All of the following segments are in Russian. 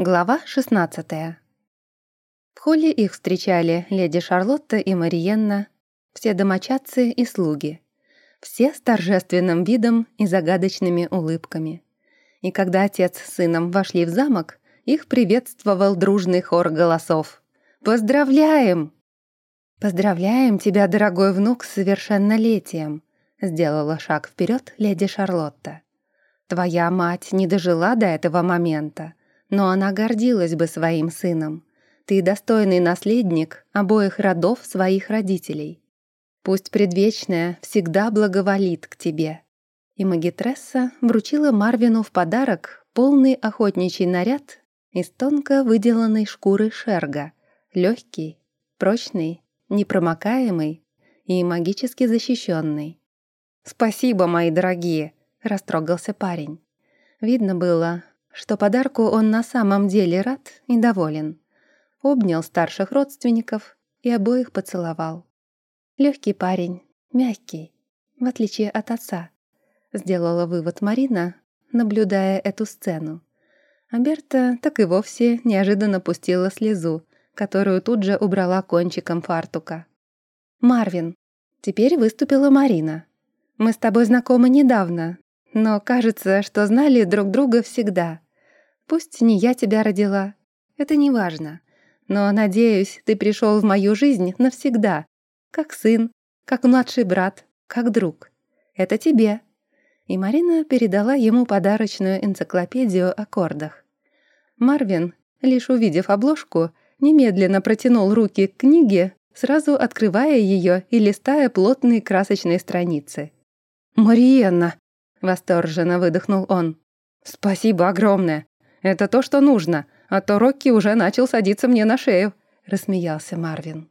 Глава 16 В холле их встречали леди Шарлотта и Мариенна, все домочадцы и слуги. Все с торжественным видом и загадочными улыбками. И когда отец с сыном вошли в замок, их приветствовал дружный хор голосов. «Поздравляем!» «Поздравляем тебя, дорогой внук, с совершеннолетием!» сделала шаг вперед леди Шарлотта. «Твоя мать не дожила до этого момента, но она гордилась бы своим сыном. Ты достойный наследник обоих родов своих родителей. Пусть предвечная всегда благоволит к тебе». И магитресса вручила Марвину в подарок полный охотничий наряд из тонко выделанной шкуры шерга, легкий, прочный, непромокаемый и магически защищенный. «Спасибо, мои дорогие!» — растрогался парень. Видно было, что подарку он на самом деле рад и доволен. Обнял старших родственников и обоих поцеловал. Легкий парень, мягкий, в отличие от отца, сделала вывод Марина, наблюдая эту сцену. А Берта так и вовсе неожиданно пустила слезу, которую тут же убрала кончиком фартука. «Марвин, теперь выступила Марина. Мы с тобой знакомы недавно, но кажется, что знали друг друга всегда. Пусть не я тебя родила, это не важно. Но, надеюсь, ты пришел в мою жизнь навсегда. Как сын, как младший брат, как друг. Это тебе». И Марина передала ему подарочную энциклопедию о кордах. Марвин, лишь увидев обложку, немедленно протянул руки к книге, сразу открывая ее и листая плотные красочные страницы. «Мариенна!» — восторженно выдохнул он. «Спасибо огромное! Это то, что нужно, а то Рокки уже начал садиться мне на шею», — рассмеялся Марвин.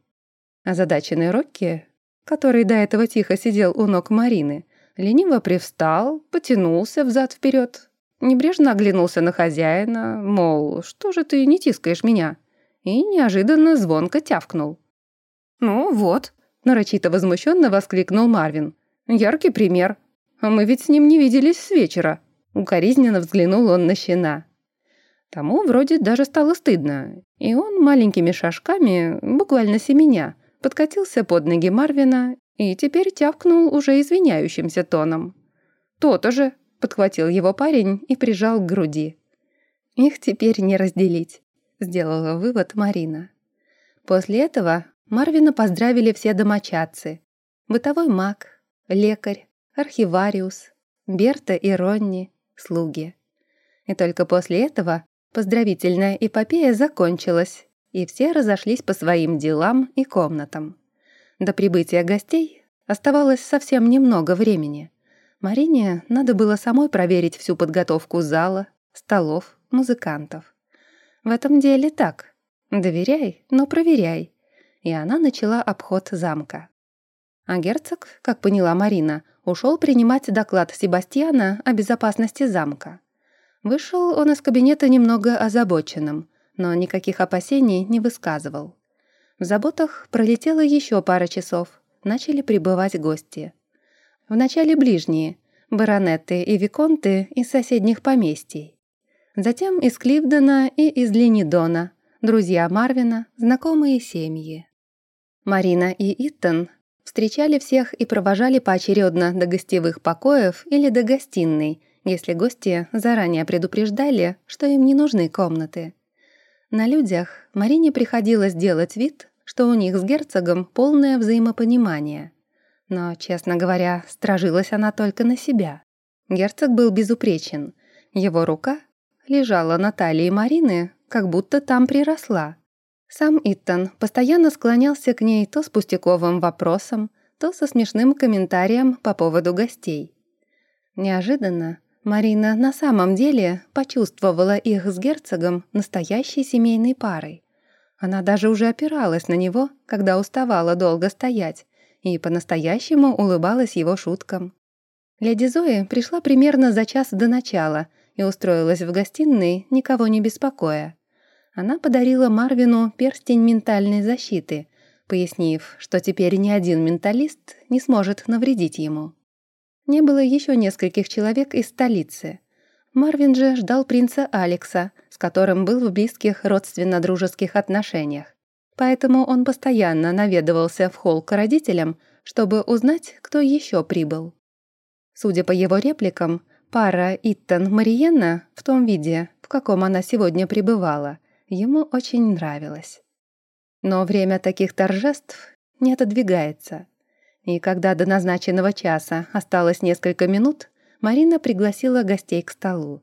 Озадаченный Рокки, который до этого тихо сидел у ног Марины, лениво привстал, потянулся взад вперед, небрежно оглянулся на хозяина, мол, что же ты не тискаешь меня, и неожиданно звонко тявкнул. «Ну вот», — нарочито возмущенно воскликнул Марвин. «Яркий пример. А мы ведь с ним не виделись с вечера». Укоризненно взглянул он на щена. Тому вроде даже стало стыдно, и он маленькими шажками, буквально семеня, подкатился под ноги Марвина и теперь тявкнул уже извиняющимся тоном. «То-то же!» — подхватил его парень и прижал к груди. «Их теперь не разделить», — сделала вывод Марина. После этого Марвина поздравили все домочадцы. Бытовой маг, лекарь, архивариус, Берта и Ронни, слуги. И только после этого Поздравительная эпопея закончилась, и все разошлись по своим делам и комнатам. До прибытия гостей оставалось совсем немного времени. Марине надо было самой проверить всю подготовку зала, столов, музыкантов. В этом деле так. Доверяй, но проверяй. И она начала обход замка. А герцог, как поняла Марина, ушел принимать доклад Себастьяна о безопасности замка. Вышел он из кабинета немного озабоченным, но никаких опасений не высказывал. В заботах пролетело еще пара часов. Начали прибывать гости. Вначале ближние, баронеты и виконты из соседних поместий. Затем из Кливдена и из Ленидона, друзья Марвина, знакомые семьи. Марина и Иттон встречали всех и провожали поочередно до гостевых покоев или до гостиной, если гости заранее предупреждали, что им не нужны комнаты. На людях Марине приходилось делать вид, что у них с герцогом полное взаимопонимание. Но, честно говоря, стражилась она только на себя. Герцог был безупречен. Его рука лежала на талии Марины, как будто там приросла. Сам Иттон постоянно склонялся к ней то с пустяковым вопросом, то со смешным комментарием по поводу гостей. Неожиданно Марина на самом деле почувствовала их с герцогом настоящей семейной парой. Она даже уже опиралась на него, когда уставала долго стоять, и по-настоящему улыбалась его шуткам. Леди Зои пришла примерно за час до начала и устроилась в гостиной, никого не беспокоя. Она подарила Марвину перстень ментальной защиты, пояснив, что теперь ни один менталист не сможет навредить ему не было еще нескольких человек из столицы. Марвин же ждал принца Алекса, с которым был в близких родственно-дружеских отношениях. Поэтому он постоянно наведывался в холл к родителям, чтобы узнать, кто еще прибыл. Судя по его репликам, пара Иттон-Мариенна в том виде, в каком она сегодня пребывала, ему очень нравилась. Но время таких торжеств не отодвигается. И когда до назначенного часа осталось несколько минут, Марина пригласила гостей к столу.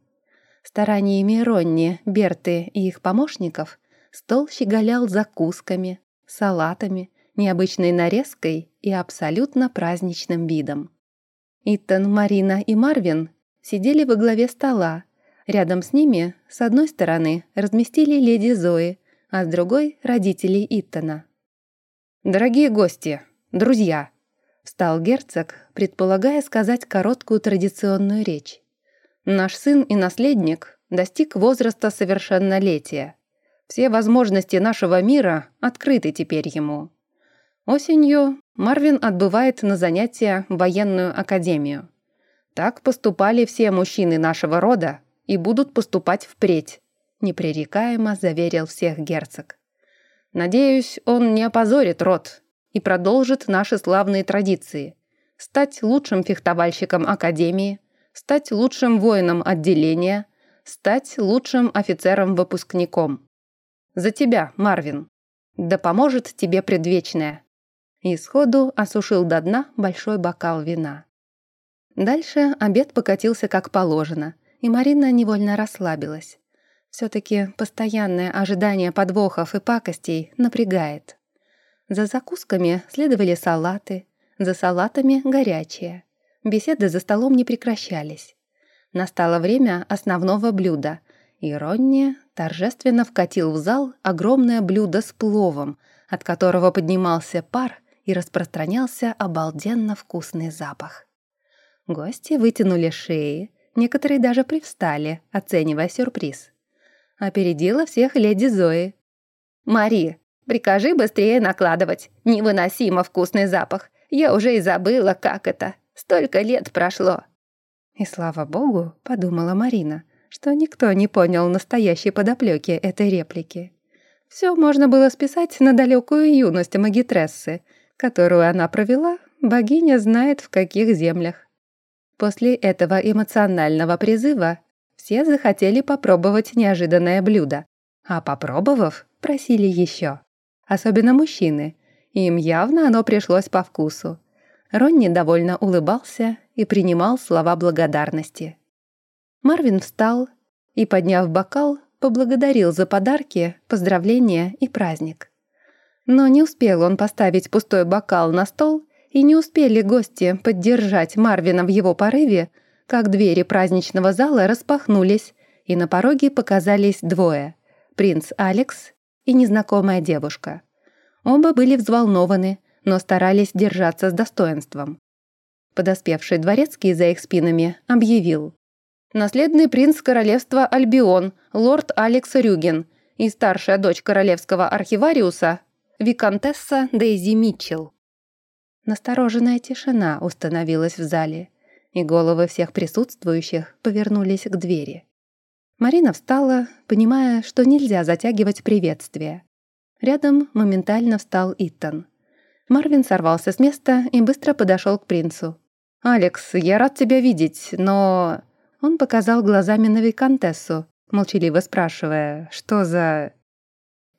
Стараниями Ронни, Берты и их помощников стол щеголял закусками, салатами, необычной нарезкой и абсолютно праздничным видом. Иттон, Марина и Марвин сидели во главе стола. Рядом с ними, с одной стороны, разместили леди Зои, а с другой — родители Иттона. «Дорогие гости, друзья!» Встал герцог, предполагая сказать короткую традиционную речь. «Наш сын и наследник достиг возраста совершеннолетия. Все возможности нашего мира открыты теперь ему. Осенью Марвин отбывает на занятия в военную академию. Так поступали все мужчины нашего рода и будут поступать впредь», непререкаемо заверил всех герцог. «Надеюсь, он не опозорит род и продолжит наши славные традиции. Стать лучшим фехтовальщиком Академии, стать лучшим воином отделения, стать лучшим офицером-выпускником. За тебя, Марвин. Да поможет тебе предвечное. И сходу осушил до дна большой бокал вина. Дальше обед покатился как положено, и Марина невольно расслабилась. Все-таки постоянное ожидание подвохов и пакостей напрягает. За закусками следовали салаты, за салатами горячие. Беседы за столом не прекращались. Настало время основного блюда, и Ронни торжественно вкатил в зал огромное блюдо с пловом, от которого поднимался пар и распространялся обалденно вкусный запах. Гости вытянули шеи, некоторые даже привстали, оценивая сюрприз. Опередила всех леди Зои. «Мари, Прикажи быстрее накладывать. Невыносимо вкусный запах. Я уже и забыла, как это. Столько лет прошло». И слава богу, подумала Марина, что никто не понял настоящей подоплеки этой реплики. Все можно было списать на далекую юность магитрессы, которую она провела, богиня знает в каких землях. После этого эмоционального призыва все захотели попробовать неожиданное блюдо, а попробовав, просили еще особенно мужчины. Им явно оно пришлось по вкусу. Ронни довольно улыбался и принимал слова благодарности. Марвин встал и, подняв бокал, поблагодарил за подарки, поздравления и праздник. Но не успел он поставить пустой бокал на стол, и не успели гости поддержать Марвина в его порыве, как двери праздничного зала распахнулись, и на пороге показались двое — принц Алекс и незнакомая девушка. Оба были взволнованы, но старались держаться с достоинством. Подоспевший дворецкий за их спинами объявил. «Наследный принц королевства Альбион, лорд Алекс Рюген и старшая дочь королевского архивариуса, виконтесса Дейзи Митчелл». Настороженная тишина установилась в зале, и головы всех присутствующих повернулись к двери. Марина встала, понимая, что нельзя затягивать приветствие. Рядом моментально встал Итан. Марвин сорвался с места и быстро подошел к принцу. «Алекс, я рад тебя видеть, но...» Он показал глазами на Викантессу, молчаливо спрашивая, что за...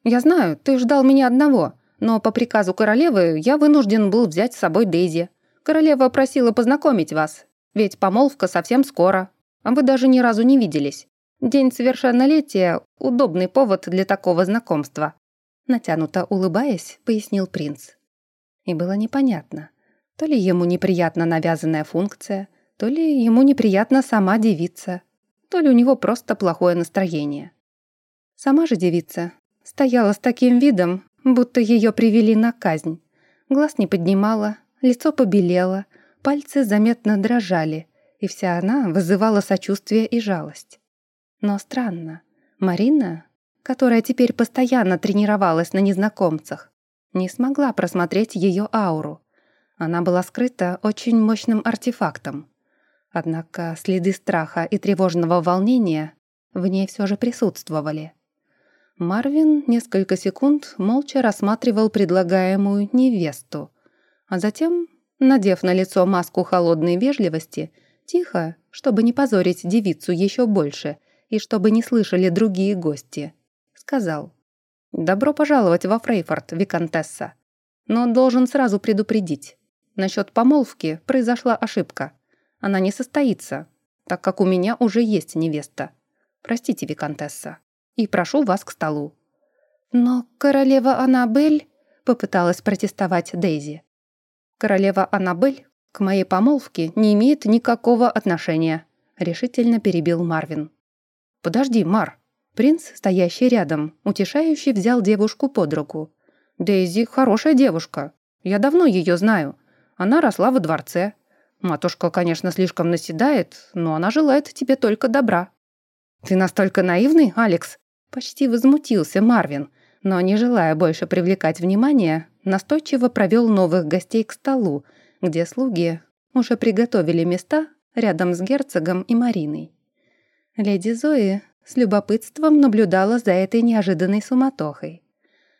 «Я знаю, ты ждал меня одного, но по приказу королевы я вынужден был взять с собой Дейзи. Королева просила познакомить вас, ведь помолвка совсем скоро, а вы даже ни разу не виделись. День совершеннолетия — удобный повод для такого знакомства», натянуто улыбаясь, пояснил принц. И было непонятно, то ли ему неприятна навязанная функция, то ли ему неприятна сама девица, то ли у него просто плохое настроение. Сама же девица стояла с таким видом, будто ее привели на казнь. Глаз не поднимала, лицо побелело, пальцы заметно дрожали, и вся она вызывала сочувствие и жалость. Но странно, Марина, которая теперь постоянно тренировалась на незнакомцах, не смогла просмотреть ее ауру. Она была скрыта очень мощным артефактом. Однако следы страха и тревожного волнения в ней все же присутствовали. Марвин несколько секунд молча рассматривал предлагаемую невесту, а затем, надев на лицо маску холодной вежливости, тихо, чтобы не позорить девицу еще больше и чтобы не слышали другие гости, сказал «Добро пожаловать во Фрейфорд, Викантесса. Но должен сразу предупредить. Насчет помолвки произошла ошибка. Она не состоится, так как у меня уже есть невеста. Простите, Викантесса и прошу вас к столу». «Но королева Аннабель...» — попыталась протестовать Дейзи. «Королева Аннабель к моей помолвке не имеет никакого отношения», — решительно перебил Марвин. «Подожди, Мар». Принц, стоящий рядом, утешающий взял девушку под руку. «Дейзи хорошая девушка. Я давно ее знаю. Она росла во дворце. Матушка, конечно, слишком наседает, но она желает тебе только добра». «Ты настолько наивный, Алекс?» Почти возмутился Марвин, но, не желая больше привлекать внимание, настойчиво провел новых гостей к столу, где слуги уже приготовили места рядом с герцогом и Мариной. Леди Зои с любопытством наблюдала за этой неожиданной суматохой.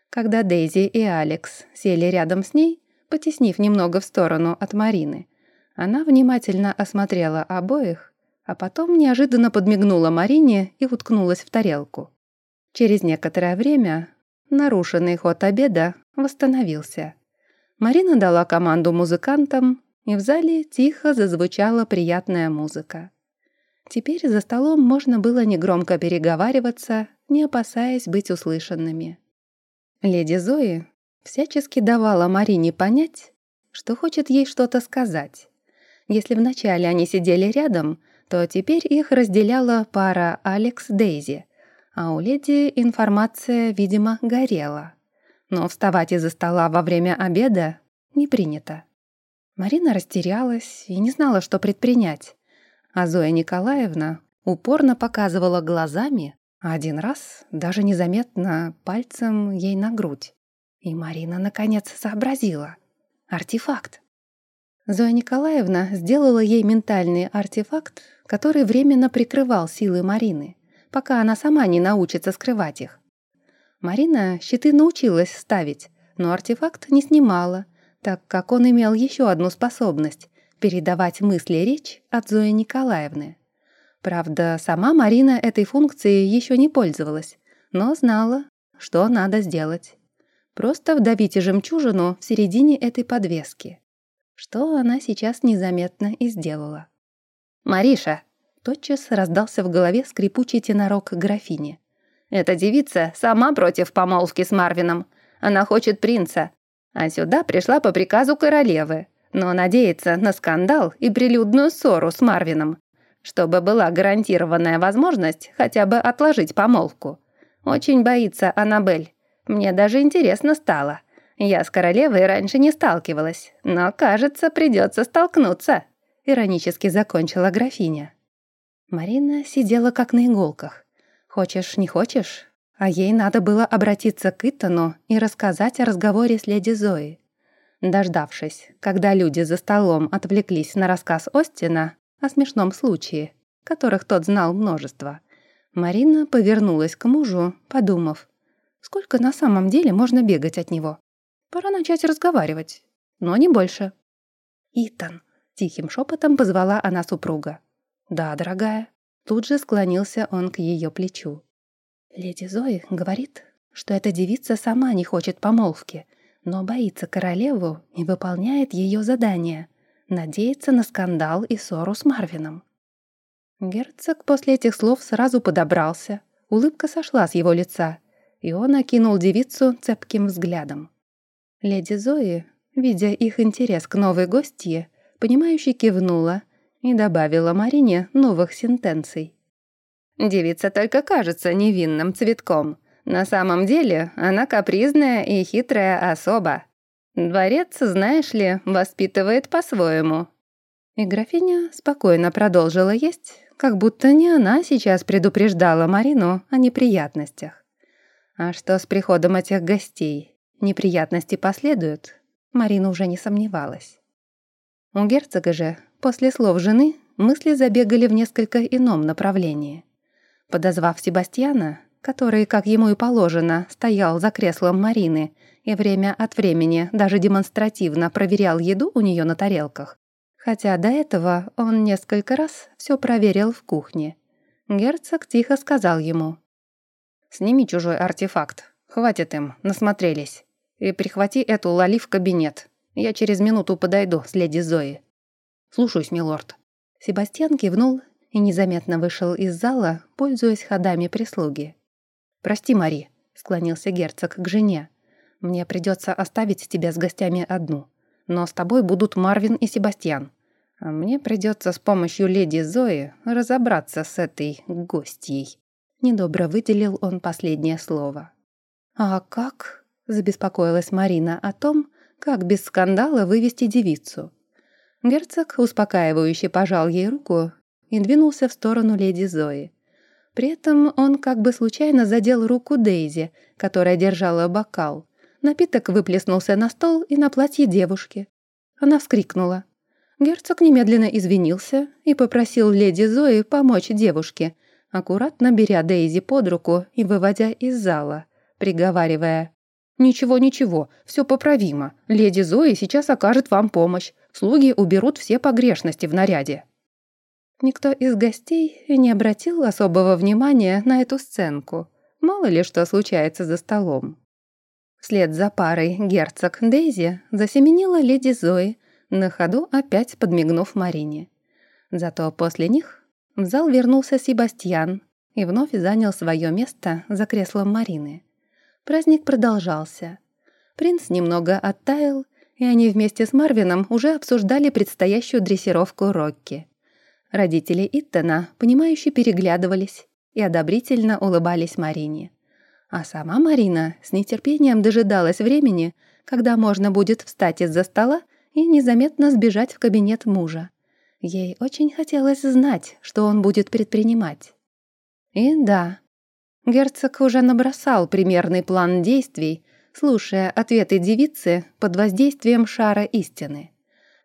Когда Дейзи и Алекс сели рядом с ней, потеснив немного в сторону от Марины, она внимательно осмотрела обоих, а потом неожиданно подмигнула Марине и уткнулась в тарелку. Через некоторое время нарушенный ход обеда восстановился. Марина дала команду музыкантам, и в зале тихо зазвучала приятная музыка. Теперь за столом можно было негромко переговариваться, не опасаясь быть услышанными. Леди Зои всячески давала Марине понять, что хочет ей что-то сказать. Если вначале они сидели рядом, то теперь их разделяла пара Алекс-Дейзи — а у леди информация, видимо, горела. Но вставать из-за стола во время обеда не принято. Марина растерялась и не знала, что предпринять. А Зоя Николаевна упорно показывала глазами, а один раз даже незаметно пальцем ей на грудь. И Марина, наконец, сообразила. Артефакт. Зоя Николаевна сделала ей ментальный артефакт, который временно прикрывал силы Марины пока она сама не научится скрывать их. Марина щиты научилась ставить, но артефакт не снимала, так как он имел еще одну способность — передавать мысли речь от Зои Николаевны. Правда, сама Марина этой функцией еще не пользовалась, но знала, что надо сделать. Просто вдавите жемчужину в середине этой подвески. Что она сейчас незаметно и сделала. «Мариша, Тотчас раздался в голове скрипучий тенорок графини. «Эта девица сама против помолвки с Марвином. Она хочет принца. А сюда пришла по приказу королевы, но надеется на скандал и прилюдную ссору с Марвином, чтобы была гарантированная возможность хотя бы отложить помолвку. Очень боится Аннабель. Мне даже интересно стало. Я с королевой раньше не сталкивалась, но, кажется, придется столкнуться», — иронически закончила графиня. Марина сидела как на иголках. Хочешь, не хочешь, а ей надо было обратиться к Итану и рассказать о разговоре с леди Зоей. Дождавшись, когда люди за столом отвлеклись на рассказ Остина о смешном случае, которых тот знал множество, Марина повернулась к мужу, подумав, сколько на самом деле можно бегать от него. Пора начать разговаривать, но не больше. «Итан», — тихим шепотом позвала она супруга. «Да, дорогая». Тут же склонился он к ее плечу. «Леди Зои говорит, что эта девица сама не хочет помолвки, но боится королеву и выполняет ее задание, надеется на скандал и ссору с Марвином». Герцог после этих слов сразу подобрался, улыбка сошла с его лица, и он окинул девицу цепким взглядом. Леди Зои, видя их интерес к новой гостье, понимающе кивнула и добавила Марине новых сентенций. «Девица только кажется невинным цветком. На самом деле она капризная и хитрая особа. Дворец, знаешь ли, воспитывает по-своему». И графиня спокойно продолжила есть, как будто не она сейчас предупреждала Марину о неприятностях. А что с приходом этих гостей? Неприятности последуют? Марина уже не сомневалась. У герцога же После слов жены мысли забегали в несколько ином направлении. Подозвав Себастьяна, который, как ему и положено, стоял за креслом Марины и время от времени даже демонстративно проверял еду у нее на тарелках, хотя до этого он несколько раз все проверил в кухне. Герцог тихо сказал ему. «Сними чужой артефакт. Хватит им, насмотрелись. И прихвати эту Лали в кабинет. Я через минуту подойду с леди Зои». «Слушаюсь, милорд». Себастьян кивнул и незаметно вышел из зала, пользуясь ходами прислуги. «Прости, Мари», — склонился герцог к жене. «Мне придется оставить тебя с гостями одну. Но с тобой будут Марвин и Себастьян. А мне придется с помощью леди Зои разобраться с этой гостьей». Недобро выделил он последнее слово. «А как?» — забеспокоилась Марина о том, как без скандала вывести девицу. Герцог успокаивающе пожал ей руку и двинулся в сторону леди Зои. При этом он как бы случайно задел руку Дейзи, которая держала бокал. Напиток выплеснулся на стол и на платье девушки. Она вскрикнула. Герцог немедленно извинился и попросил леди Зои помочь девушке, аккуратно беря Дейзи под руку и выводя из зала, приговаривая «Ничего, ничего, все поправимо. Леди Зои сейчас окажет вам помощь. Слуги уберут все погрешности в наряде». Никто из гостей не обратил особого внимания на эту сценку. Мало ли что случается за столом. Вслед за парой герцог Дейзи засеменила леди Зои, на ходу опять подмигнув Марине. Зато после них в зал вернулся Себастьян и вновь занял свое место за креслом Марины. Праздник продолжался. Принц немного оттаял, и они вместе с Марвином уже обсуждали предстоящую дрессировку Рокки. Родители Иттона, понимающе переглядывались и одобрительно улыбались Марине. А сама Марина с нетерпением дожидалась времени, когда можно будет встать из-за стола и незаметно сбежать в кабинет мужа. Ей очень хотелось знать, что он будет предпринимать. И да, герцог уже набросал примерный план действий, слушая ответы девицы под воздействием шара истины.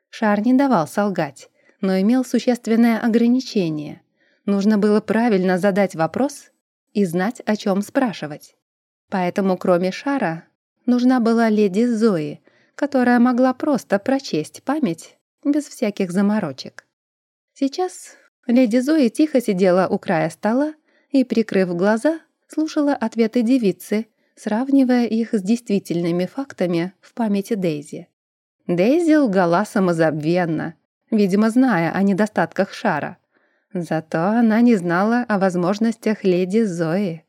Шар не давал солгать, но имел существенное ограничение. Нужно было правильно задать вопрос и знать, о чем спрашивать. Поэтому, кроме шара, нужна была леди Зои, которая могла просто прочесть память без всяких заморочек. Сейчас леди Зои тихо сидела у края стола и, прикрыв глаза, слушала ответы девицы, сравнивая их с действительными фактами в памяти Дейзи. Дейзи лгала самозабвенно, видимо, зная о недостатках шара. Зато она не знала о возможностях леди Зои.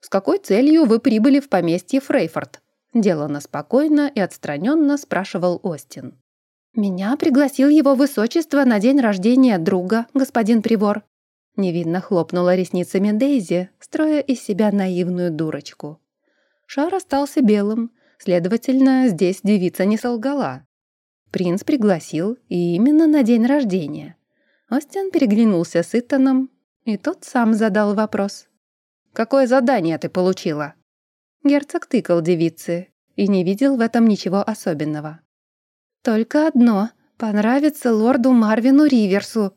«С какой целью вы прибыли в поместье Фрейфорд?» Делано спокойно и отстраненно спрашивал Остин. «Меня пригласил его высочество на день рождения друга, господин Привор». Невинно хлопнула ресницами Дейзи, строя из себя наивную дурочку. Шар остался белым, следовательно, здесь девица не солгала. Принц пригласил и именно на день рождения. Остин переглянулся с Итаном, и тот сам задал вопрос. «Какое задание ты получила?» Герцог тыкал девице и не видел в этом ничего особенного. «Только одно — понравится лорду Марвину Риверсу».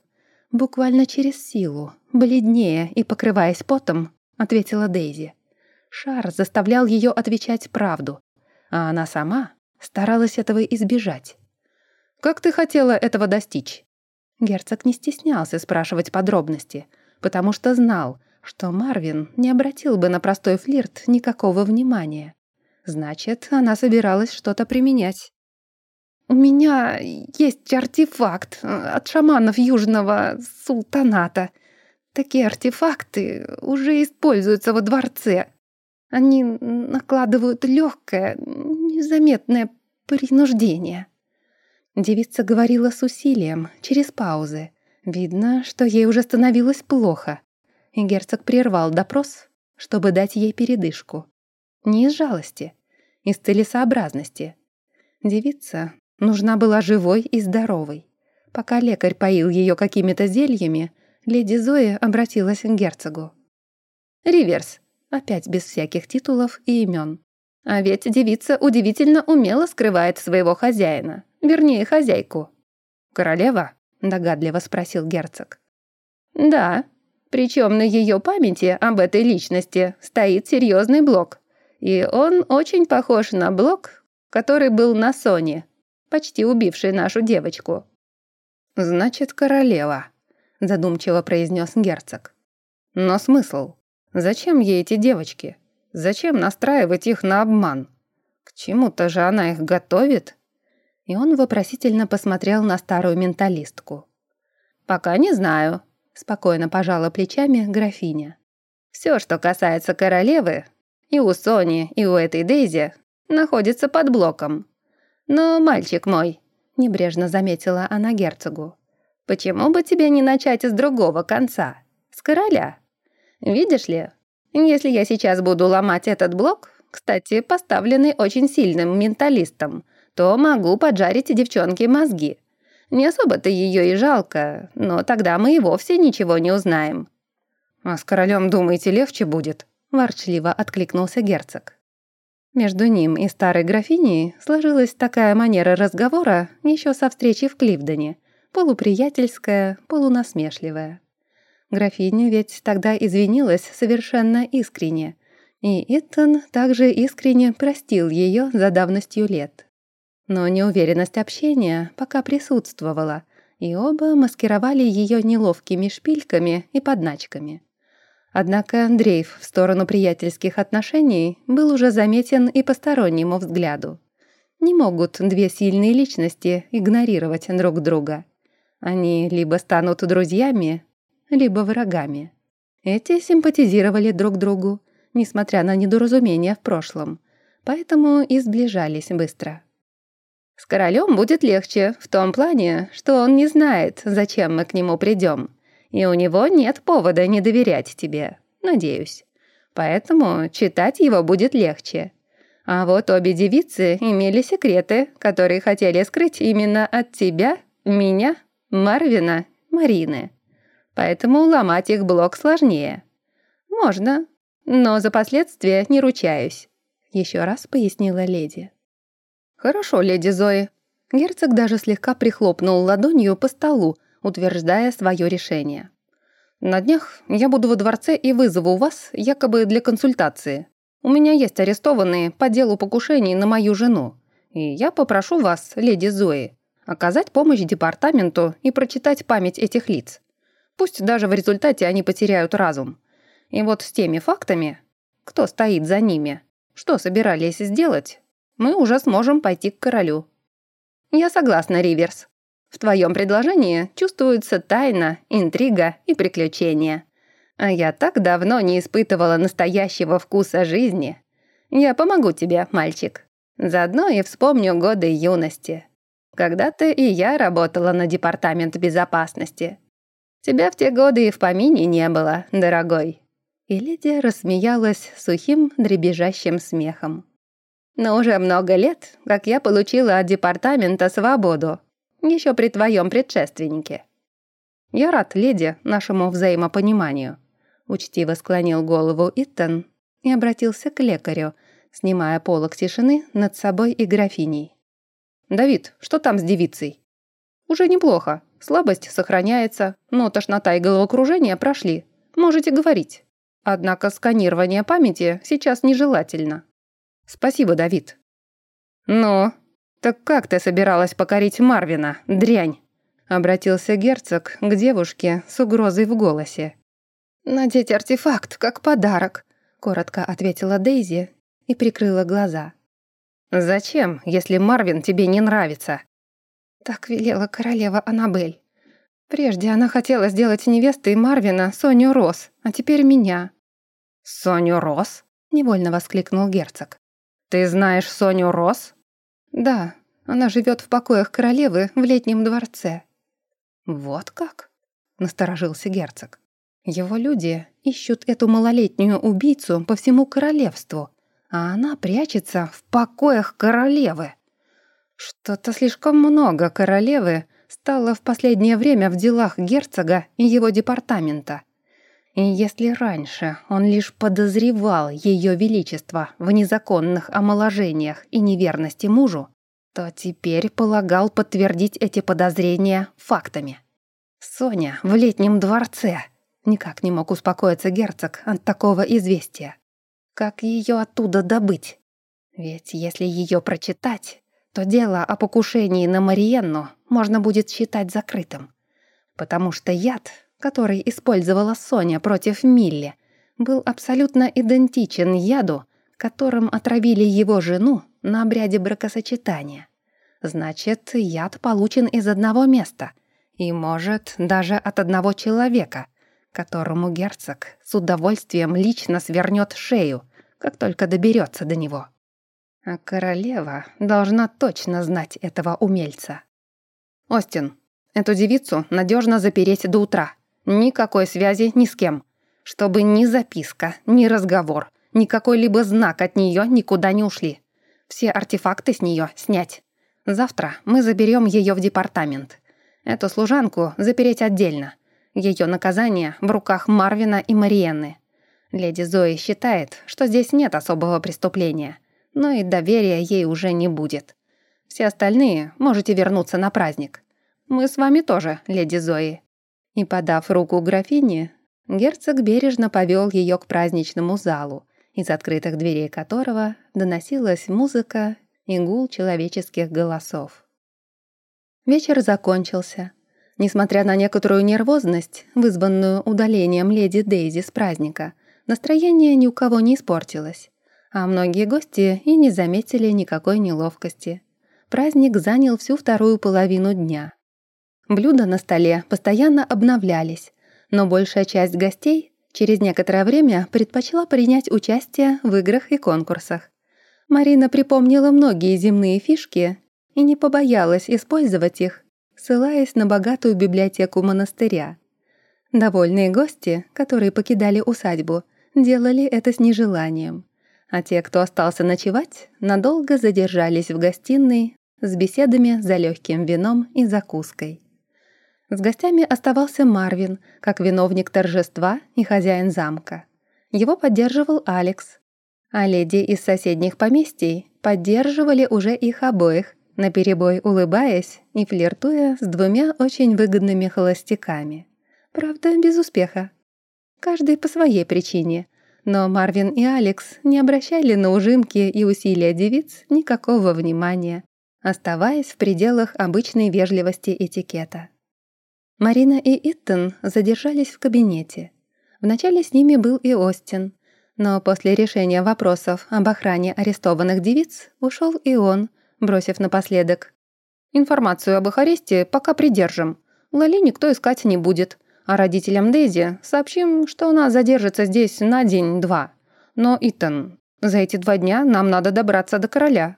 Буквально через силу, бледнее и покрываясь потом, ответила Дейзи. Шар заставлял ее отвечать правду, а она сама старалась этого избежать. «Как ты хотела этого достичь?» Герцог не стеснялся спрашивать подробности, потому что знал, что Марвин не обратил бы на простой флирт никакого внимания. Значит, она собиралась что-то применять. «У меня есть артефакт э, от шаманов Южного Султаната. Такие артефакты уже используются во дворце. Они накладывают легкое, незаметное принуждение». Девица говорила с усилием, через паузы. Видно, что ей уже становилось плохо и герцог прервал допрос, чтобы дать ей передышку. Не из жалости, из целесообразности. Девица нужна была живой и здоровой. Пока лекарь поил ее какими-то зельями, леди Зоя обратилась к герцогу. «Риверс», опять без всяких титулов и имен. А ведь девица удивительно умело скрывает своего хозяина, вернее, хозяйку. «Королева», догадливо спросил герцог. «Да, причем на ее памяти об этой личности стоит серьезный блок. И он очень похож на блок, который был на Соне, почти убивший нашу девочку». «Значит, королева», — задумчиво произнес герцог. «Но смысл? Зачем ей эти девочки? Зачем настраивать их на обман? К чему-то же она их готовит?» И он вопросительно посмотрел на старую менталистку. «Пока не знаю», — спокойно пожала плечами графиня. «Все, что касается королевы, и у Сони, и у этой Дейзи, находится под блоком. Но, мальчик мой, — небрежно заметила она герцогу. «Почему бы тебе не начать с другого конца? С короля? Видишь ли, если я сейчас буду ломать этот блок, кстати, поставленный очень сильным менталистом, то могу поджарить девчонке мозги. Не особо-то ее и жалко, но тогда мы и вовсе ничего не узнаем». «А с королем, думаете, легче будет?» – ворчливо откликнулся герцог. Между ним и старой графиней сложилась такая манера разговора еще со встречи в Кливдоне, полуприятельская, полунасмешливая. Графиня ведь тогда извинилась совершенно искренне, и Иттон также искренне простил ее за давностью лет. Но неуверенность общения пока присутствовала, и оба маскировали ее неловкими шпильками и подначками. Однако дрейф в сторону приятельских отношений был уже заметен и постороннему взгляду. Не могут две сильные личности игнорировать друг друга. Они либо станут друзьями, либо врагами. Эти симпатизировали друг другу, несмотря на недоразумения в прошлом, поэтому и сближались быстро. «С королем будет легче в том плане, что он не знает, зачем мы к нему придем», и у него нет повода не доверять тебе, надеюсь. Поэтому читать его будет легче. А вот обе девицы имели секреты, которые хотели скрыть именно от тебя, меня, Марвина, Марины. Поэтому ломать их блок сложнее. Можно, но за последствия не ручаюсь», — еще раз пояснила леди. «Хорошо, леди Зои». Герцог даже слегка прихлопнул ладонью по столу, утверждая свое решение. «На днях я буду во дворце и вызову вас якобы для консультации. У меня есть арестованные по делу покушений на мою жену, и я попрошу вас, леди Зои, оказать помощь департаменту и прочитать память этих лиц. Пусть даже в результате они потеряют разум. И вот с теми фактами, кто стоит за ними, что собирались сделать, мы уже сможем пойти к королю». «Я согласна, Риверс», в твоем предложении чувствуется тайна, интрига и приключения. А я так давно не испытывала настоящего вкуса жизни. Я помогу тебе, мальчик. Заодно и вспомню годы юности. Когда-то и я работала на департамент безопасности. Тебя в те годы и в помине не было, дорогой». И Лидия рассмеялась сухим, дребезжащим смехом. «Но уже много лет, как я получила от департамента свободу, еще при твоем предшественнике». «Я рад, леди, нашему взаимопониманию», — учтиво склонил голову Иттон и обратился к лекарю, снимая полок тишины над собой и графиней. «Давид, что там с девицей?» «Уже неплохо. Слабость сохраняется, но тошнота и головокружение прошли. Можете говорить. Однако сканирование памяти сейчас нежелательно». «Спасибо, Давид». «Ну, «Так как ты собиралась покорить Марвина, дрянь?» Обратился герцог к девушке с угрозой в голосе. «Надеть артефакт, как подарок», — коротко ответила Дейзи и прикрыла глаза. «Зачем, если Марвин тебе не нравится?» Так велела королева Аннабель. Прежде она хотела сделать невестой Марвина Соню Рос, а теперь меня. «Соню Рос?» — невольно воскликнул герцог. «Ты знаешь Соню Рос?» «Да, она живет в покоях королевы в летнем дворце». «Вот как?» — насторожился герцог. «Его люди ищут эту малолетнюю убийцу по всему королевству, а она прячется в покоях королевы. Что-то слишком много королевы стало в последнее время в делах герцога и его департамента». И если раньше он лишь подозревал Ее Величество в незаконных омоложениях и неверности мужу, то теперь полагал подтвердить эти подозрения фактами. Соня в летнем дворце. Никак не мог успокоиться герцог от такого известия. Как ее оттуда добыть? Ведь если ее прочитать, то дело о покушении на Мариенну можно будет считать закрытым. Потому что яд, который использовала Соня против Милли, был абсолютно идентичен яду, которым отравили его жену на обряде бракосочетания. Значит, яд получен из одного места и, может, даже от одного человека, которому герцог с удовольствием лично свернет шею, как только доберется до него. А королева должна точно знать этого умельца. «Остин, эту девицу надежно запереть до утра. Никакой связи ни с кем. Чтобы ни записка, ни разговор, ни какой-либо знак от нее никуда не ушли. Все артефакты с нее снять. Завтра мы заберем ее в департамент. Эту служанку запереть отдельно. Ее наказание в руках Марвина и Мариенны. Леди Зои считает, что здесь нет особого преступления но и доверия ей уже не будет. Все остальные можете вернуться на праздник. Мы с вами тоже, леди Зои». И, подав руку графине, герцог бережно повел ее к праздничному залу, из открытых дверей которого доносилась музыка и гул человеческих голосов. Вечер закончился. Несмотря на некоторую нервозность, вызванную удалением леди Дейзи с праздника, настроение ни у кого не испортилось а многие гости и не заметили никакой неловкости. Праздник занял всю вторую половину дня. Блюда на столе постоянно обновлялись, но большая часть гостей через некоторое время предпочла принять участие в играх и конкурсах. Марина припомнила многие земные фишки и не побоялась использовать их, ссылаясь на богатую библиотеку монастыря. Довольные гости, которые покидали усадьбу, делали это с нежеланием а те, кто остался ночевать, надолго задержались в гостиной с беседами за легким вином и закуской. С гостями оставался Марвин, как виновник торжества и хозяин замка. Его поддерживал Алекс, а леди из соседних поместий поддерживали уже их обоих, наперебой улыбаясь и флиртуя с двумя очень выгодными холостяками. Правда, без успеха. Каждый по своей причине, но Марвин и Алекс не обращали на ужимки и усилия девиц никакого внимания, оставаясь в пределах обычной вежливости этикета. Марина и Иттон задержались в кабинете. Вначале с ними был и Остин, но после решения вопросов об охране арестованных девиц ушел и он, бросив напоследок. «Информацию об их аресте пока придержим. Лали никто искать не будет. А родителям Дейзи сообщим, что она задержится здесь на день-два. Но, Итан, за эти два дня нам надо добраться до короля».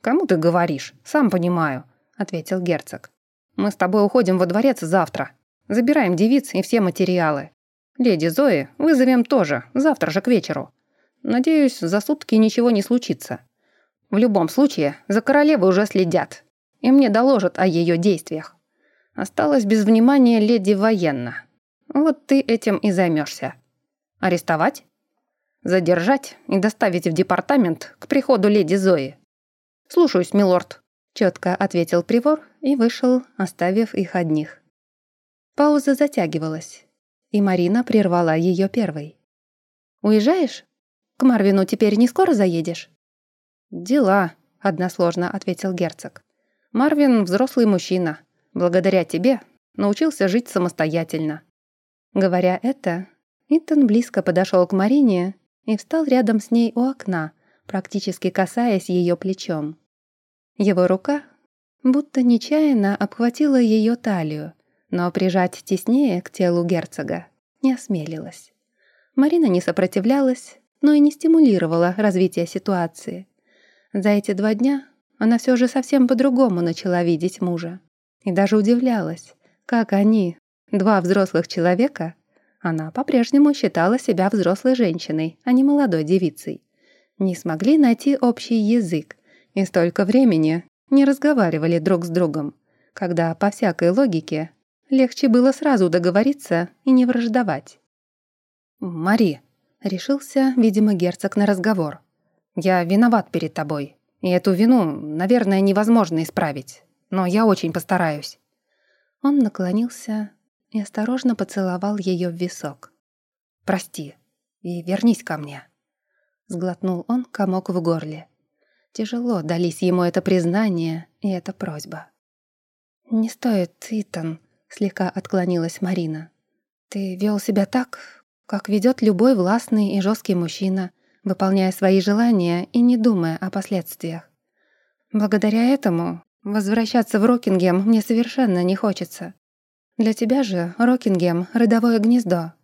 «Кому ты говоришь? Сам понимаю», — ответил герцог. «Мы с тобой уходим во дворец завтра. Забираем девиц и все материалы. Леди Зои вызовем тоже, завтра же к вечеру. Надеюсь, за сутки ничего не случится. В любом случае, за королевой уже следят, и мне доложат о ее действиях. Осталась без внимания леди военно. Вот ты этим и займешься. Арестовать? Задержать и доставить в департамент к приходу леди Зои. Слушаюсь, милорд. Четко ответил Привор и вышел, оставив их одних. Пауза затягивалась, и Марина прервала ее первой. «Уезжаешь? К Марвину теперь не скоро заедешь?» «Дела», — односложно ответил герцог. «Марвин — взрослый мужчина. Благодаря тебе научился жить самостоятельно». Говоря это, Итан близко подошел к Марине и встал рядом с ней у окна, практически касаясь ее плечом. Его рука будто нечаянно обхватила ее талию, но прижать теснее к телу герцога не осмелилась. Марина не сопротивлялась, но и не стимулировала развитие ситуации. За эти два дня она все же совсем по-другому начала видеть мужа. И даже удивлялась, как они, два взрослых человека, она по-прежнему считала себя взрослой женщиной, а не молодой девицей, не смогли найти общий язык и столько времени не разговаривали друг с другом, когда, по всякой логике, легче было сразу договориться и не враждовать. «Мари», — решился, видимо, герцог на разговор, — «я виноват перед тобой, и эту вину, наверное, невозможно исправить но я очень постараюсь». Он наклонился и осторожно поцеловал ее в висок. «Прости и вернись ко мне», — сглотнул он комок в горле. Тяжело дались ему это признание и эта просьба. «Не стоит, Итан», — слегка отклонилась Марина. «Ты вел себя так, как ведет любой властный и жесткий мужчина, выполняя свои желания и не думая о последствиях. Благодаря этому возвращаться в Рокингем мне совершенно не хочется. Для тебя же Рокингем — родовое гнездо.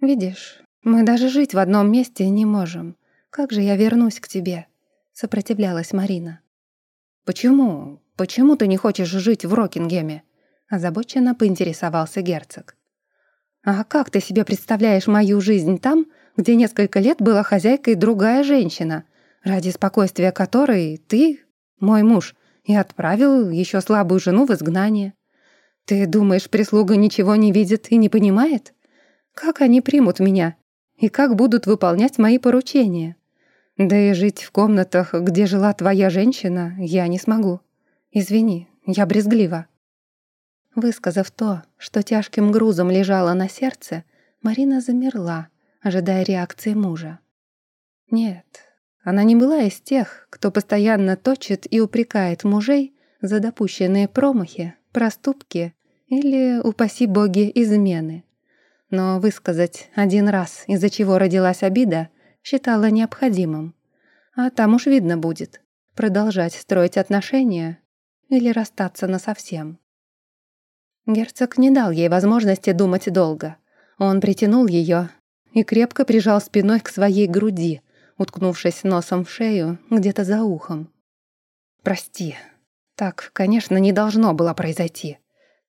Видишь, мы даже жить в одном месте не можем. Как же я вернусь к тебе?» — сопротивлялась Марина. «Почему? Почему ты не хочешь жить в Рокингеме?» — озабоченно поинтересовался герцог. «А как ты себе представляешь мою жизнь там, где несколько лет была хозяйкой другая женщина, ради спокойствия которой ты, мой муж, и отправил еще слабую жену в изгнание? Ты думаешь, прислуга ничего не видит и не понимает? Как они примут меня? И как будут выполнять мои поручения? Да и жить в комнатах, где жила твоя женщина, я не смогу. Извини, я брезглива». Высказав то, что тяжким грузом лежало на сердце, Марина замерла, ожидая реакции мужа. Нет, она не была из тех, кто постоянно точит и упрекает мужей за допущенные промахи, проступки или, упаси боги, измены. Но высказать один раз, из-за чего родилась обида, считала необходимым. А там уж видно будет, продолжать строить отношения или расстаться насовсем. Герцог не дал ей возможности думать долго. Он притянул ее и крепко прижал спиной к своей груди, уткнувшись носом в шею где-то за ухом. «Прости. Так, конечно, не должно было произойти.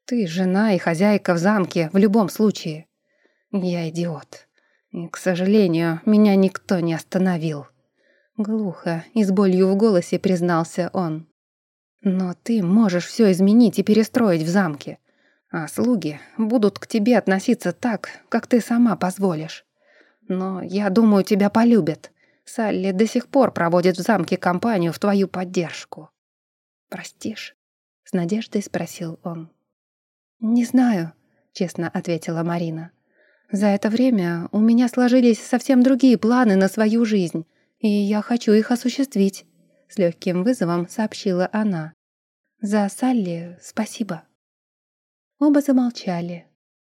Ты жена и хозяйка в замке в любом случае. Я идиот. И, к сожалению, меня никто не остановил». Глухо и с болью в голосе признался он. «Но ты можешь все изменить и перестроить в замке а слуги будут к тебе относиться так, как ты сама позволишь. Но я думаю, тебя полюбят. Салли до сих пор проводит в замке компанию в твою поддержку. Простишь? С надеждой спросил он. Не знаю, честно ответила Марина. За это время у меня сложились совсем другие планы на свою жизнь, и я хочу их осуществить, с легким вызовом сообщила она. За Салли спасибо. Оба замолчали.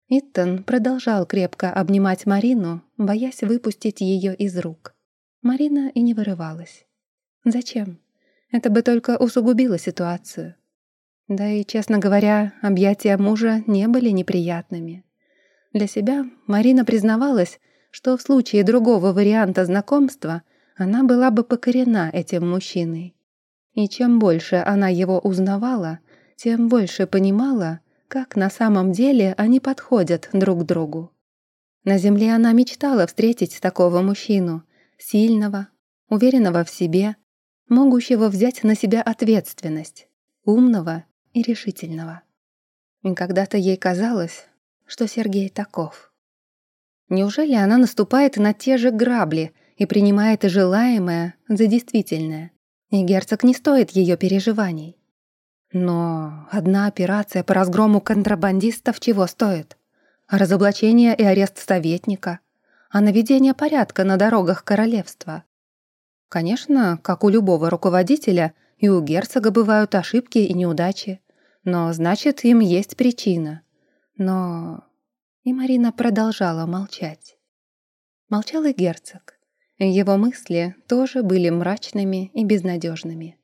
Иттон продолжал крепко обнимать Марину, боясь выпустить ее из рук. Марина и не вырывалась. Зачем? Это бы только усугубило ситуацию. Да и, честно говоря, объятия мужа не были неприятными. Для себя Марина признавалась, что в случае другого варианта знакомства она была бы покорена этим мужчиной. И чем больше она его узнавала, тем больше понимала, как на самом деле они подходят друг другу. На земле она мечтала встретить такого мужчину, сильного, уверенного в себе, могущего взять на себя ответственность, умного и решительного. И когда-то ей казалось, что Сергей таков. Неужели она наступает на те же грабли и принимает желаемое за действительное, и герцог не стоит ее переживаний? Но одна операция по разгрому контрабандистов чего стоит? Разоблачение и арест советника? А наведение порядка на дорогах королевства? Конечно, как у любого руководителя, и у герцога бывают ошибки и неудачи. Но значит, им есть причина. Но... И Марина продолжала молчать. Молчал и герцог. Его мысли тоже были мрачными и безнадежными.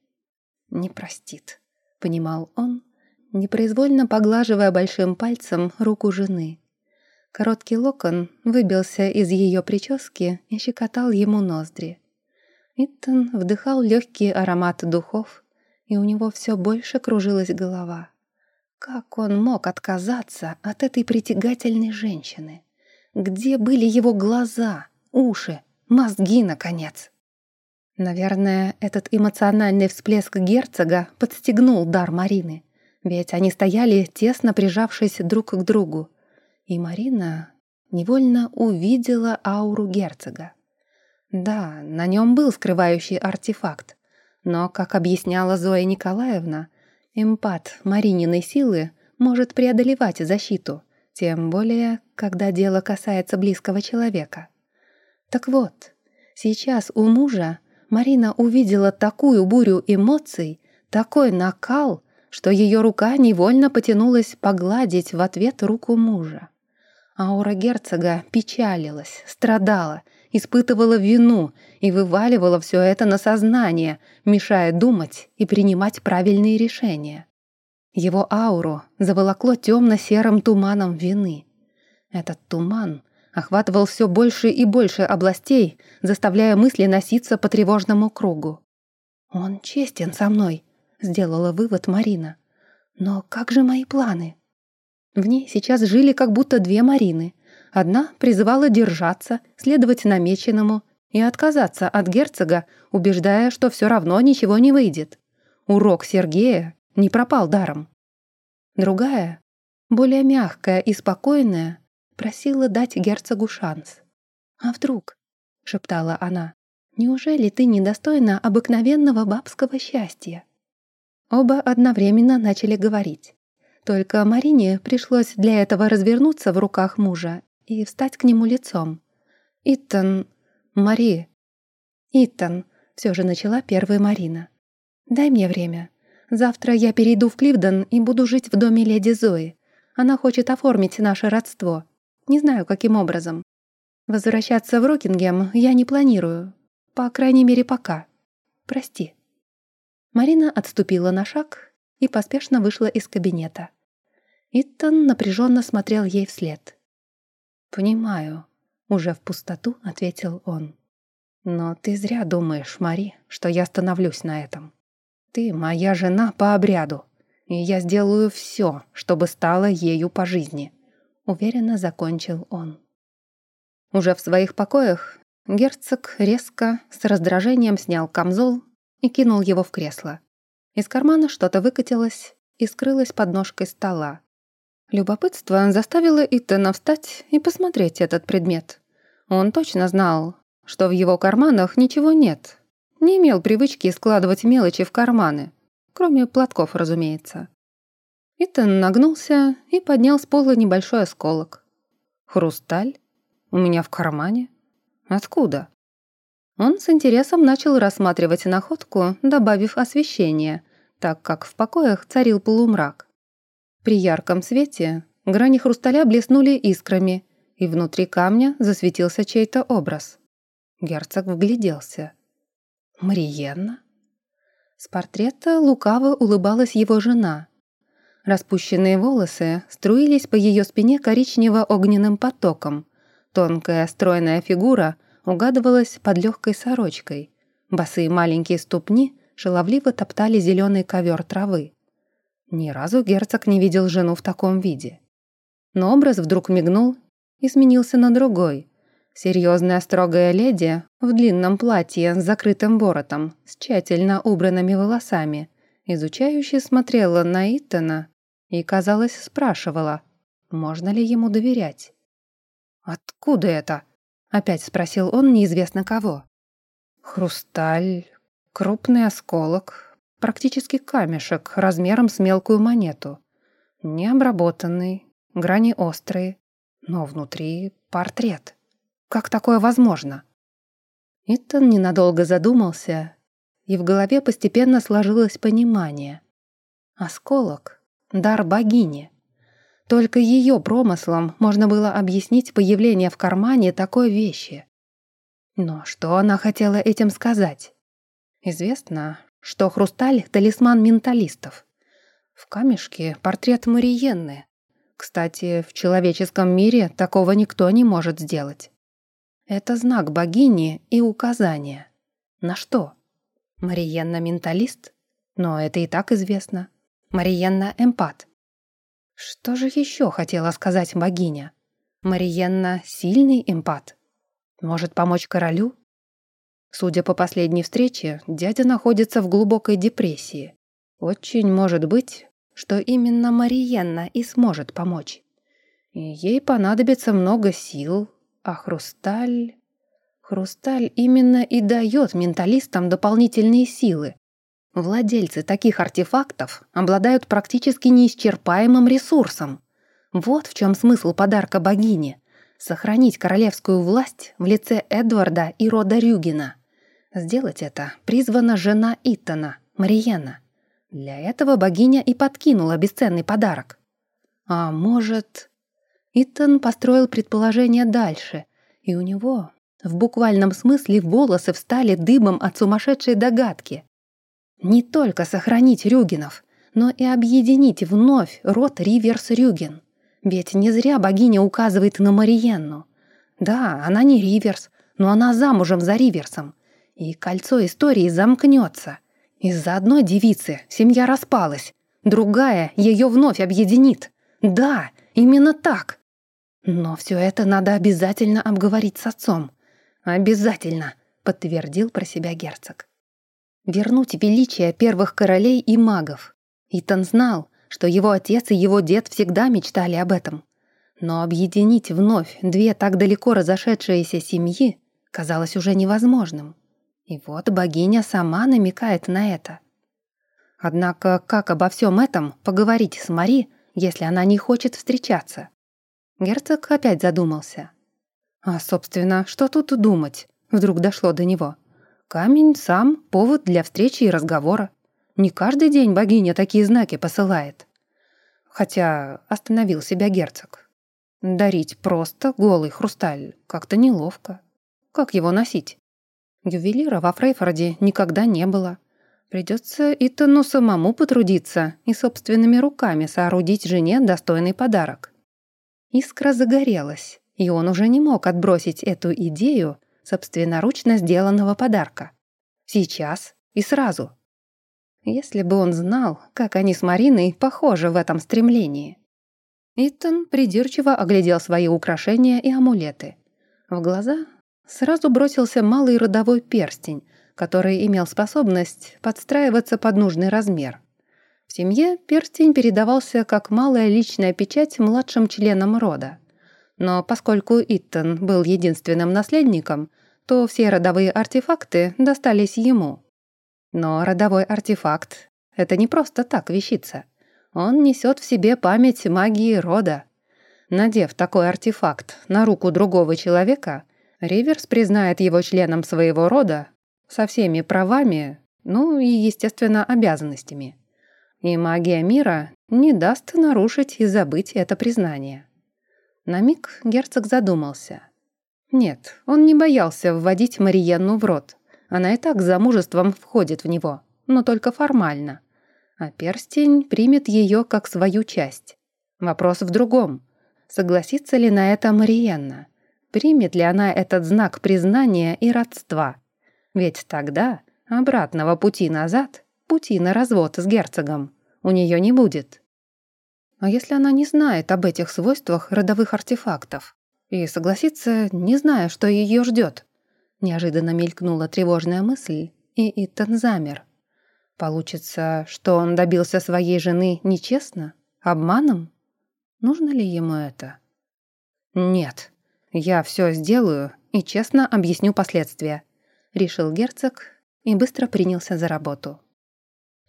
Не простит. — понимал он, непроизвольно поглаживая большим пальцем руку жены. Короткий локон выбился из ее прически и щекотал ему ноздри. Иттон вдыхал легкий аромат духов, и у него все больше кружилась голова. Как он мог отказаться от этой притягательной женщины? Где были его глаза, уши, мозги, наконец? Наверное, этот эмоциональный всплеск герцога подстегнул дар Марины, ведь они стояли, тесно прижавшись друг к другу, и Марина невольно увидела ауру герцога. Да, на нем был скрывающий артефакт, но, как объясняла Зоя Николаевна, эмпат Марининой силы может преодолевать защиту, Тем более, когда дело касается близкого человека. Так вот, сейчас у мужа Марина увидела такую бурю эмоций, такой накал, что ее рука невольно потянулась погладить в ответ руку мужа. Аура герцога печалилась, страдала, испытывала вину и вываливала все это на сознание, мешая думать и принимать правильные решения. Его ауру заволокло темно-серым туманом вины. Этот туман охватывал все больше и больше областей, заставляя мысли носиться по тревожному кругу. «Он честен со мной», — сделала вывод Марина. «Но как же мои планы?» В ней сейчас жили как будто две Марины. Одна призывала держаться, следовать намеченному и отказаться от герцога, убеждая, что все равно ничего не выйдет. Урок Сергея не пропал даром. Другая, более мягкая и спокойная, просила дать герцогу шанс. «А вдруг?» — шептала она. «Неужели ты недостойна обыкновенного бабского счастья?» Оба одновременно начали говорить. Только Марине пришлось для этого развернуться в руках мужа и встать к нему лицом. «Итан... Мари...» «Итан...» — все же начала первая Марина. «Дай мне время. Завтра я перейду в Кливден и буду жить в доме леди Зои. Она хочет оформить наше родство. Не знаю, каким образом. Возвращаться в Рокингем я не планирую. По крайней мере, пока. Прости». Марина отступила на шаг и поспешно вышла из кабинета. Иттон напряженно смотрел ей вслед. «Понимаю», — уже в пустоту ответил он. «Но ты зря думаешь, Мари, что я становлюсь на этом. Ты моя жена по обряду, и я сделаю все, чтобы стала ею по жизни», — уверенно закончил он. Уже в своих покоях герцог резко, с раздражением снял камзол и кинул его в кресло. Из кармана что-то выкатилось и скрылось под ножкой стола. Любопытство заставило Итана встать и посмотреть этот предмет. Он точно знал, что в его карманах ничего нет. Не имел привычки складывать мелочи в карманы, кроме платков, разумеется. Итан нагнулся и поднял с пола небольшой осколок. «Хрусталь? У меня в кармане? Откуда?» Он с интересом начал рассматривать находку, добавив освещение, так как в покоях царил полумрак. При ярком свете грани хрусталя блеснули искрами, и внутри камня засветился чей-то образ. Герцог вгляделся. «Мариенна?» С портрета лукаво улыбалась его жена. Распущенные волосы струились по ее спине коричнево-огненным потоком. Тонкая стройная фигура угадывалась под легкой сорочкой. Босые маленькие ступни шаловливо топтали зеленый ковер травы. Ни разу герцог не видел жену в таком виде. Но образ вдруг мигнул и сменился на другой. Серьезная строгая леди в длинном платье с закрытым воротом, с тщательно убранными волосами, изучающе смотрела на Итана и, казалось, спрашивала, можно ли ему доверять. «Откуда это?» — опять спросил он неизвестно кого. «Хрусталь, крупный осколок, Практически камешек размером с мелкую монету. Необработанный, грани острые, но внутри портрет. Как такое возможно? Итан ненадолго задумался, и в голове постепенно сложилось понимание. Осколок — дар богини. Только ее промыслом можно было объяснить появление в кармане такой вещи. Но что она хотела этим сказать? Известно, что хрусталь — талисман менталистов. В камешке портрет Мариенны. Кстати, в человеческом мире такого никто не может сделать. Это знак богини и указание. На что? Мариенна — менталист? Но это и так известно. Мариенна — эмпат. Что же еще хотела сказать богиня? Мариенна — сильный эмпат. Может помочь королю? Судя по последней встрече, дядя находится в глубокой депрессии. Очень может быть, что именно Мариенна и сможет помочь. И ей понадобится много сил, а хрусталь... Хрусталь именно и дает менталистам дополнительные силы. Владельцы таких артефактов обладают практически неисчерпаемым ресурсом. Вот в чем смысл подарка богине — сохранить королевскую власть в лице Эдварда и рода Рюгина. Сделать это призвана жена Итана, Мариена. Для этого богиня и подкинула бесценный подарок. А может... Итан построил предположение дальше, и у него в буквальном смысле волосы встали дыбом от сумасшедшей догадки. Не только сохранить Рюгинов, но и объединить вновь род Риверс-Рюген. Ведь не зря богиня указывает на Мариенну. Да, она не Риверс, но она замужем за Риверсом. И кольцо истории замкнется. Из-за одной девицы семья распалась, другая ее вновь объединит. Да, именно так. Но все это надо обязательно обговорить с отцом. Обязательно, подтвердил про себя герцог. Вернуть величие первых королей и магов. Итан знал, что его отец и его дед всегда мечтали об этом. Но объединить вновь две так далеко разошедшиеся семьи казалось уже невозможным. И вот богиня сама намекает на это. Однако как обо всем этом поговорить с Мари, если она не хочет встречаться? Герцог опять задумался. А, собственно, что тут думать? Вдруг дошло до него. Камень сам — повод для встречи и разговора. Не каждый день богиня такие знаки посылает. Хотя остановил себя герцог. Дарить просто голый хрусталь как-то неловко. Как его носить? Ювелира во Фрейфорде никогда не было. Придется Итану самому потрудиться и собственными руками соорудить жене достойный подарок. Искра загорелась, и он уже не мог отбросить эту идею собственноручно сделанного подарка. Сейчас и сразу. Если бы он знал, как они с Мариной похожи в этом стремлении. Итан придирчиво оглядел свои украшения и амулеты. В глаза Сразу бросился малый родовой перстень, который имел способность подстраиваться под нужный размер. В семье перстень передавался как малая личная печать младшим членам рода. Но поскольку Иттон был единственным наследником, то все родовые артефакты достались ему. Но родовой артефакт — это не просто так вещица. Он несет в себе память магии рода. Надев такой артефакт на руку другого человека — Риверс признает его членом своего рода со всеми правами, ну и, естественно, обязанностями. И магия мира не даст нарушить и забыть это признание. На миг герцог задумался. Нет, он не боялся вводить Мариенну в рот. Она и так замужеством входит в него, но только формально. А перстень примет ее как свою часть. Вопрос в другом. Согласится ли на это Мариенна? Примет ли она этот знак признания и родства. Ведь тогда обратного пути назад, пути на развод с герцогом, у нее не будет. А если она не знает об этих свойствах родовых артефактов и согласится, не зная, что ее ждет? Неожиданно мелькнула тревожная мысль, и Итан замер. Получится, что он добился своей жены нечестно? Обманом? Нужно ли ему это? Нет, «Я все сделаю и честно объясню последствия», — решил герцог и быстро принялся за работу.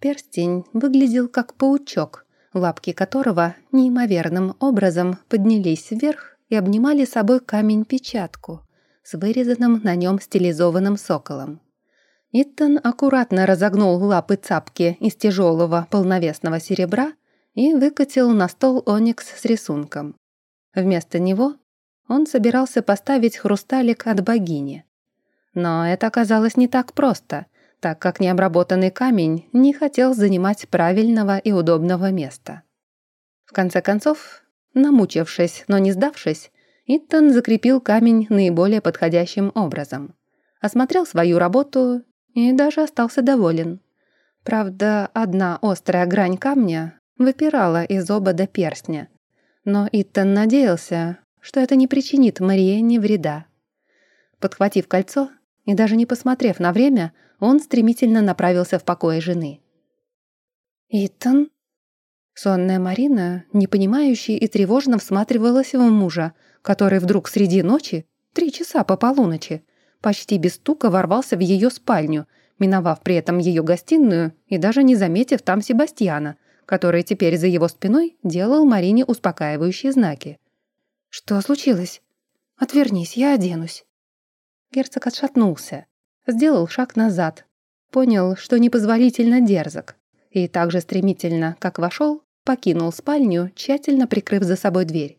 Перстень выглядел как паучок, лапки которого неимоверным образом поднялись вверх и обнимали собой камень-печатку с вырезанным на нем стилизованным соколом. Иттон аккуратно разогнул лапы цапки из тяжелого полновесного серебра и выкатил на стол оникс с рисунком. Вместо него он собирался поставить хрусталик от богини. Но это оказалось не так просто, так как необработанный камень не хотел занимать правильного и удобного места. В конце концов, намучившись, но не сдавшись, Иттон закрепил камень наиболее подходящим образом. Осмотрел свою работу и даже остался доволен. Правда, одна острая грань камня выпирала из обода перстня. Но Иттон надеялся, что это не причинит Мариенне вреда. Подхватив кольцо и даже не посмотрев на время, он стремительно направился в покое жены. «Итан?» Сонная Марина, непонимающая и тревожно всматривалась в мужа, который вдруг среди ночи, три часа по полуночи, почти без стука ворвался в ее спальню, миновав при этом ее гостиную и даже не заметив там Себастьяна, который теперь за его спиной делал Марине успокаивающие знаки. «Что случилось? Отвернись, я оденусь». Герцог отшатнулся, сделал шаг назад, понял, что непозволительно дерзок, и так же стремительно, как вошел, покинул спальню, тщательно прикрыв за собой дверь.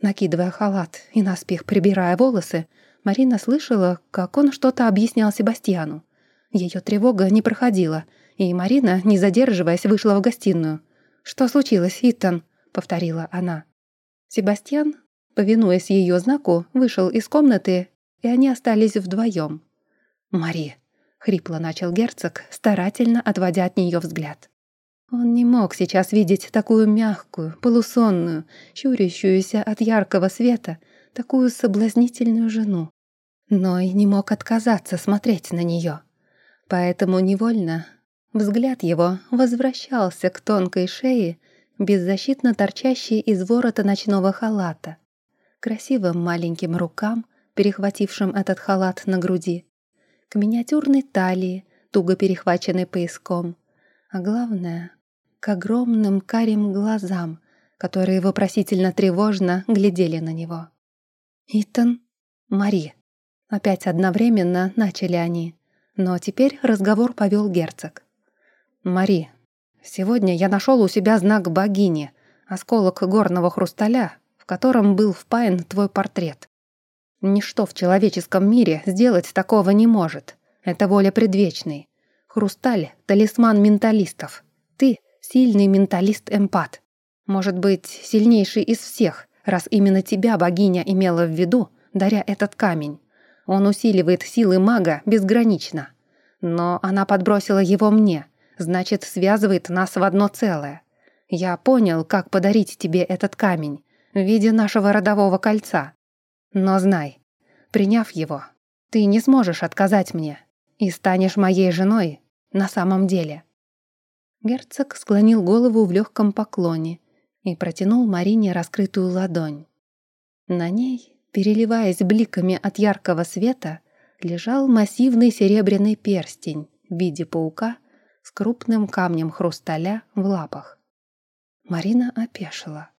Накидывая халат и наспех прибирая волосы, Марина слышала, как он что-то объяснял Себастьяну. Ее тревога не проходила, и Марина, не задерживаясь, вышла в гостиную. «Что случилось, Итан?» — повторила она. Себастьян, повинуясь ее знаку, вышел из комнаты, и они остались вдвоем. «Мари», — хрипло начал герцог, старательно отводя от нее взгляд. Он не мог сейчас видеть такую мягкую, полусонную, щурящуюся от яркого света, такую соблазнительную жену. Но и не мог отказаться смотреть на нее. Поэтому невольно взгляд его возвращался к тонкой шее, беззащитно торчащей из ворота ночного халата, красивым маленьким рукам, перехватившим этот халат на груди, к миниатюрной талии, туго перехваченной пояском, а главное — к огромным карим глазам, которые вопросительно тревожно глядели на него. «Итан, Мари». Опять одновременно начали они, но теперь разговор повел герцог. «Мари, сегодня я нашел у себя знак богини, осколок горного хрусталя, в котором был впаян твой портрет. Ничто в человеческом мире сделать такого не может. Это воля предвечной. Хрусталь — талисман менталистов. Ты — сильный менталист-эмпат. Может быть, сильнейший из всех, раз именно тебя богиня имела в виду, даря этот камень. Он усиливает силы мага безгранично. Но она подбросила его мне, значит, связывает нас в одно целое. Я понял, как подарить тебе этот камень в виде нашего родового кольца. Но знай, приняв его, ты не сможешь отказать мне и станешь моей женой на самом деле». Герцог склонил голову в легком поклоне и протянул Марине раскрытую ладонь. На ней, переливаясь бликами от яркого света, лежал массивный серебряный перстень в виде паука с крупным камнем хрусталя в лапах. Марина опешила.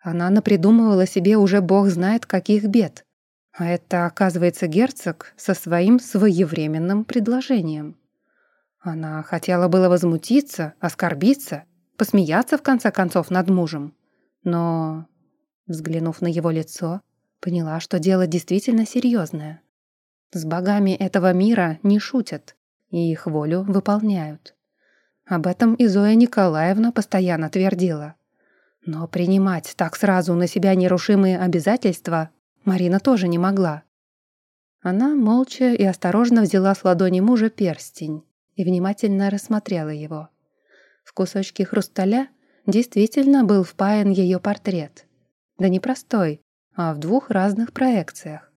Она напридумывала себе уже бог знает каких бед. А это, оказывается, герцог со своим своевременным предложением. Она хотела было возмутиться, оскорбиться — посмеяться в конце концов над мужем. Но, взглянув на его лицо, поняла, что дело действительно серьезное. С богами этого мира не шутят и их волю выполняют. Об этом и Зоя Николаевна постоянно твердила. Но принимать так сразу на себя нерушимые обязательства Марина тоже не могла. Она молча и осторожно взяла с ладони мужа перстень и внимательно рассмотрела его. В кусочке хрусталя действительно был впаян ее портрет. Да не простой, а в двух разных проекциях.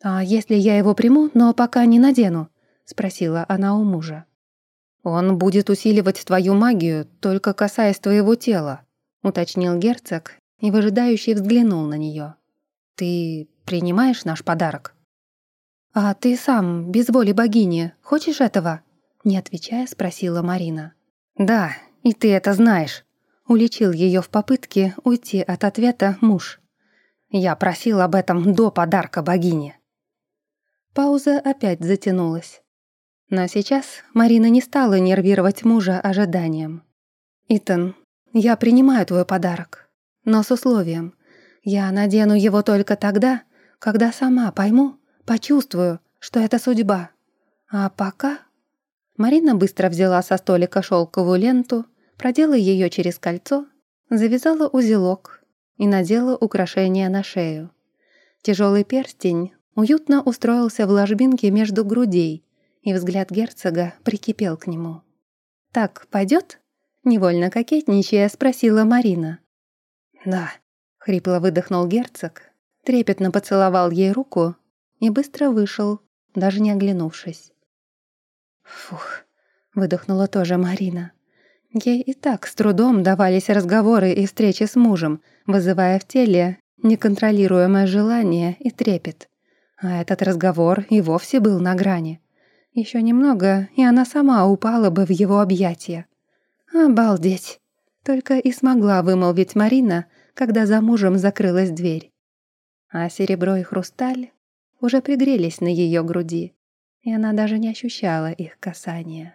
«А если я его приму, но пока не надену?» — спросила она у мужа. «Он будет усиливать твою магию, только касаясь твоего тела», — уточнил герцог и выжидающий взглянул на нее. «Ты принимаешь наш подарок?» «А ты сам, без воли богини, хочешь этого?» Не отвечая, спросила Марина. «Да, и ты это знаешь», — уличил ее в попытке уйти от ответа муж. «Я просил об этом до подарка богине». Пауза опять затянулась. Но сейчас Марина не стала нервировать мужа ожиданием. «Итан, я принимаю твой подарок, но с условием. Я надену его только тогда, когда сама пойму, почувствую, что это судьба. А пока Марина быстро взяла со столика шелковую ленту, продела ее через кольцо, завязала узелок и надела украшение на шею. Тяжелый перстень уютно устроился в ложбинке между грудей, и взгляд герцога прикипел к нему. «Так пойдет?» — невольно кокетничая спросила Марина. «Да», — хрипло выдохнул герцог, трепетно поцеловал ей руку и быстро вышел, даже не оглянувшись. Фух, выдохнула тоже Марина. Ей и так с трудом давались разговоры и встречи с мужем, вызывая в теле неконтролируемое желание и трепет. А этот разговор и вовсе был на грани. Еще немного, и она сама упала бы в его объятия. «Обалдеть!» Только и смогла вымолвить Марина, когда за мужем закрылась дверь. А серебро и хрусталь уже пригрелись на ее груди, и она даже не ощущала их касания.